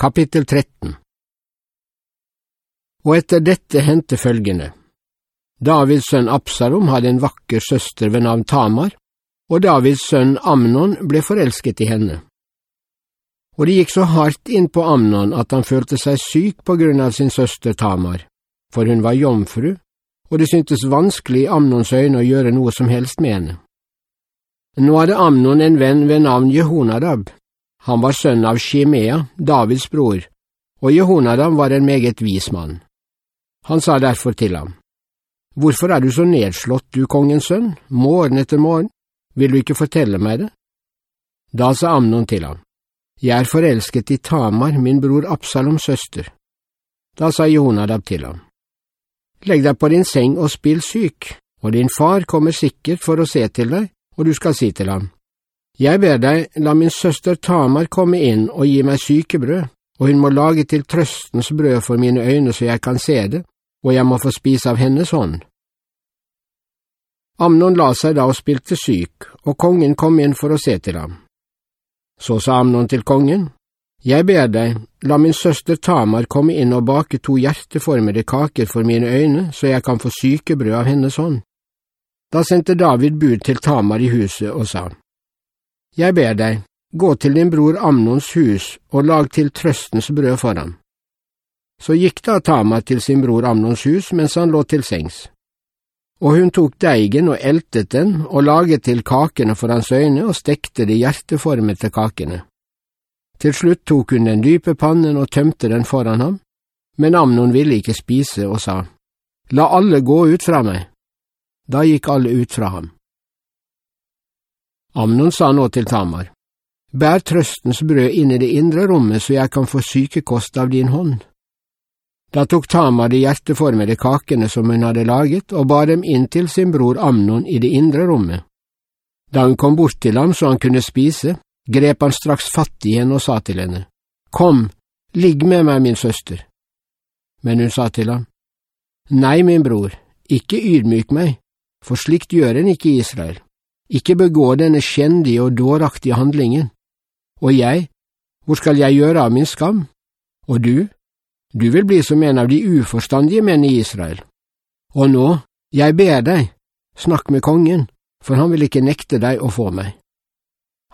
Kapittel 13 Og etter dette hendte følgende. Davids sønn Absalom hadde en vakker søster ved navn Tamar, og Davids sønn Amnon ble forelsket i henne. Og det gikk så hardt inn på Amnon at han følte seg syk på grunn av sin søster Tamar, for hun var jomfru, og det syntes vanskelig i Amnons øyne å gjøre noe som helst med henne. Nå hadde Amnon en venn ved navn Jehonadab, han var sønn av Shimea, Davids bror, og Jehonadam var en meget vis mann. Han sa derfor til ham, Hvorfor er du så nedslått, du kongens sønn, morgen etter morgen, vil du ikke fortelle meg det? Da sa Amnon til ham, Jeg er forelsket i Tamar, min bror Absaloms søster. Da sa Jehonadab til ham, Legg deg på din seng og spill syk, og din far kommer sikkert for å se til deg, og du skal si til ham, jeg ber deg, la min søster Tamar komme inn og gi meg sykebrød, og hun må lage til trøstens brød for mine øyne så jeg kan se det, og jeg må få spise av hennes hånd. Amnon la seg da og spilte syk, og kongen kom inn for å se til ham. Så sa Amnon til kongen, Jeg ber deg, la min søster Tamar komme inn og bake to hjerteformede kaker for mine øyne, så jeg kan få sykebrød av hennes hånd. Da sendte David bud til Tamar i huset og sa, jeg ber deg, gå til din bror Amnons hus og lag til trøstens brød for ham. Så gikk da Tamar til sin bror Amnons hus mens han lå til sengs. Og hun tok deigen og eltet den og laget til kakene for hans øyne og stekte de hjerteformete kakene. Til slutt tok hun den dype pannen og tømte den foran ham, men Amnon ville ikke spise og sa, La alle gå ut fra meg. Da gikk alle ut fra ham. Amnon sa nå til Tamar, Bær trøstens brød inn i det indre rommet så jeg kan få sykekost av din hånd. Da tok Tamar de hjerteformede kakene som hun hadde laget, og bar dem inn til sin bror Amnon i det indre rommet. Da hun kom bort til ham så han kunne spise, grep han straks fatt i henne og sa til henne, Kom, ligg med meg, min søster. Men hun sa til ham, Nei, min bror, ikke ydmyk meg, for slikt gjør en ikke i Israel ikke begå denne skjendige og dåraktige handlingen. Og jeg, hvor skal jeg gjøre av min skam? Og du, du vil bli som en av de uforstandige menn i Israel. Og nå, jeg ber deg, snakk med kongen, for han vil ikke nekte deg å få meg.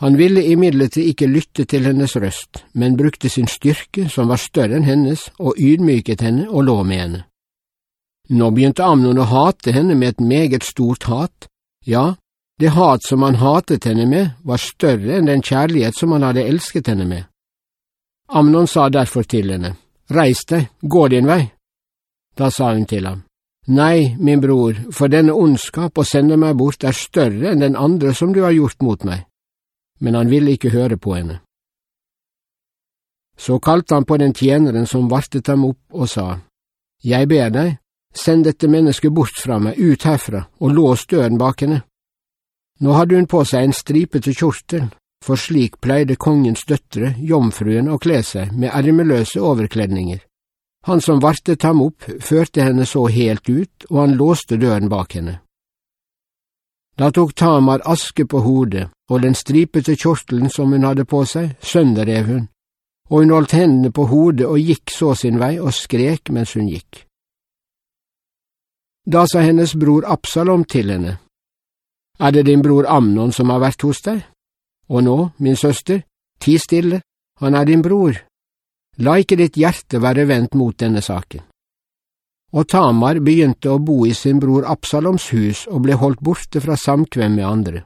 Han ville imidlertid ikke lytte til hennes røst, men brukte sin styrke, som var større enn hennes, og ydmyket henne og lå med henne. Nå begynte Amnon å hate henne med et meget stort hat, ja, det hat som han hatet henne med, var større enn den kjærlighet som han hadde elsket henne med. Amnon sa derfor til henne, Reis deg, gå din vei. Da sa hun til ham, Nei, min bror, for denne ondskap å sende meg bort er større enn den andre som du har gjort mot meg. Men han ville ikke høre på henne. Så kalte han på den tjeneren som vartet ham opp, og sa, Jeg ber deg, send dette mennesket bort fra meg, ut herfra, og lås døren bak henne. Nå hadde hun på seg en stripete kjortel, for slik pleide kongens døtre, jomfruen, å kle seg, med ermeløse overkledninger. Han som vartet ham opp, førte henne så helt ut, og han låste døren bak henne. Da tok Tamar aske på hodet, og den stripete kjortelen som hun hadde på seg, sønderrev hun, og hun holdt hendene på hodet og gikk så sin vei og skrek mens hun gikk. Da sa hennes bror Absalom til henne, er det din bror Amnon som har vært hos deg? Og nå, min søster, ti stille, han er din bror. La ikke ditt hjerte være vendt mot denne saken. Og Tamar begynte å bo i sin bror Absaloms hus og ble holdt borte fra samkvem med andre.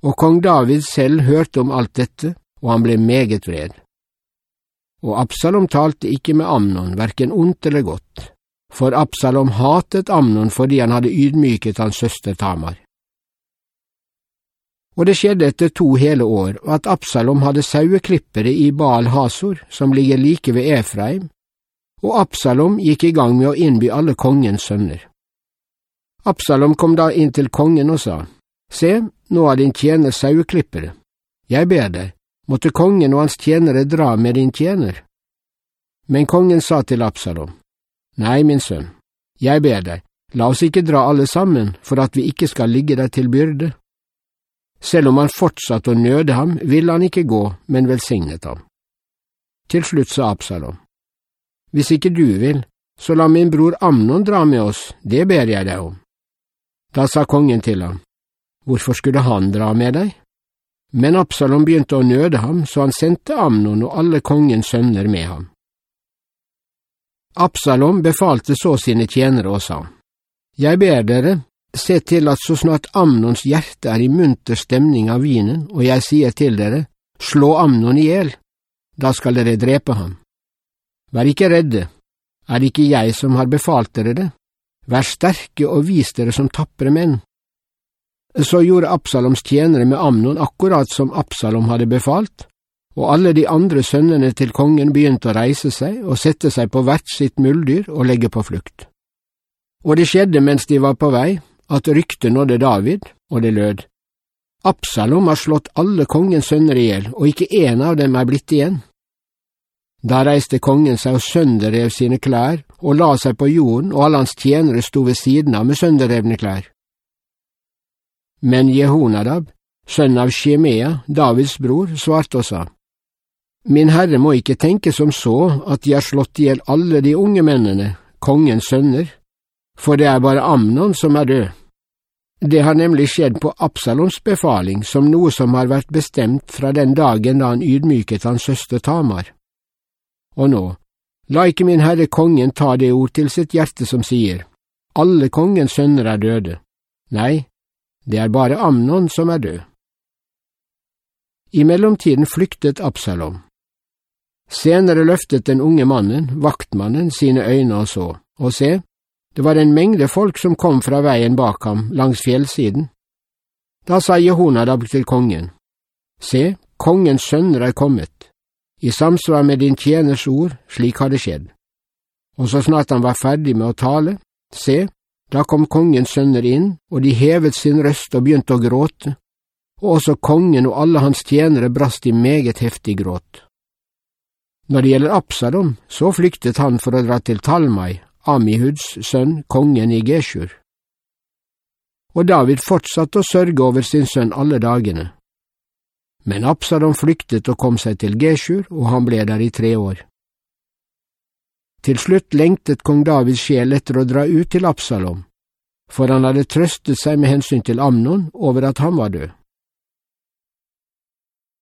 Og kong David selv hørte om alt dette, og han ble meget vred. Og Absalom talte ikke med Amnon, hverken ondt eller godt, for Absalom hatet Amnon fordi han hadde ydmyket hans søster Tamar. Og det skjedde etter to hele år at Absalom hadde saueklippere i Baal Hasor, som ligger like ved Efraim, og Absalom gikk i gang med å innby alle kongens sønner. Absalom kom da inn til kongen og sa, Se, nå er din tjener saueklippere. Jeg ber deg, måtte kongen og hans tjenere dra med din tjener. Men kongen sa til Absalom, Nei, min sønn, jeg ber deg, la oss ikke dra alle sammen for at vi ikke skal ligge deg til byrde. Selv om han fortsatte å nøde ham, ville han ikke gå, men velsignet ham. Til slutt sa Absalom, Hvis ikke du vil, så la min bror Amnon dra med oss, det ber jeg deg om. Da sa kongen til ham, Hvorfor skulle han dra med deg? Men Absalom begynte å nøde ham, så han sendte Amnon og alle kongens sønner med ham. Absalom befalte så sine tjenere og sa, Jeg ber dere, se til at så snart Amnons hjerte er i munter stemning av vinen, og jeg sier til dere, slå Amnon i hjel, da skal dere drepe ham. Vær ikke redde, er det ikke jeg som har befalt dere det? Vær sterke og vis dere som tapre menn. Så gjorde Absaloms tjenere med Amnon akkurat som Absalom hadde befalt, og alle de andre sønnene til kongen begynte å reise seg og sette seg på hvert sitt muldyr og legge på flukt. Og det skjedde mens de var på vei, at ryktet nådde David, og det lød, Absalom har slått alle kongens sønner i hjel, og ikke én av dem er blitt igjen. Da reiste kongen seg og sønderrev sine klær og la seg på jorden, og alle hans tjenere sto ved siden av med sønderrevne klær. Men Jehonadab, sønn av Shemea, Davids bror, svarte og sa, Min herre må ikke tenke som så at de har slått i hjel alle de unge mennene, kongens sønner, for det er bare Amnon som er død. Det har nemlig skjedd på Absaloms befaling som noe som har vært bestemt fra den dagen da han ydmyket hans søster Tamar. Og nå, la ikke min herre kongen ta det ord til sitt hjerte som sier, alle kongens sønner er døde. Nei, det er bare Amnon som er død. I mellomtiden flyktet Absalom. Senere løftet den unge mannen, vaktmannen, sine øyne og så, og se, det var en mengde folk som kom fra veien bak ham, langs fjellsiden. Da sa Jehonadab til kongen, Se, kongens sønner er kommet, i samsvar med din tjeners ord, slik har det skjedd. Og så snart han var ferdig med å tale, se, da kom kongens sønner inn, og de hevet sin røst og begynte å gråte, og også kongen og alle hans tjenere brast i meget heftig gråt. Når det gjelder Absalom, så flyktet han for å dra til Talmai, Amihuds sønn, kongen i Geshur. Og David fortsatte å sørge over sin sønn alle dagene. Men Absalom flyktet og kom seg til Geshur, og han ble der i tre år. Til slutt lengtet kong Davids sjel etter å dra ut til Absalom, for han hadde trøstet seg med hensyn til Amnon over at han var død.